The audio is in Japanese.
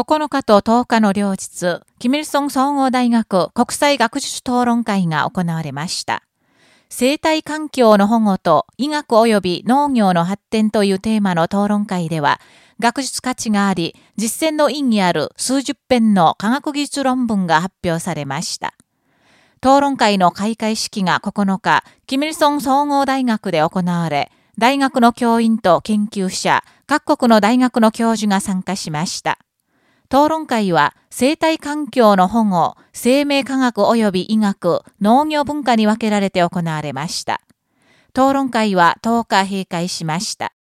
9日と10日の両日、キミルソン総合大学国際学術討論会が行われました。生態環境の保護と医学及び農業の発展というテーマの討論会では、学術価値があり、実践の意義ある数十編の科学技術論文が発表されました。討論会の開会式が9日、キミルソン総合大学で行われ、大学の教員と研究者、各国の大学の教授が参加しました。討論会は生態環境の保護、生命科学及び医学、農業文化に分けられて行われました。討論会は10日閉会しました。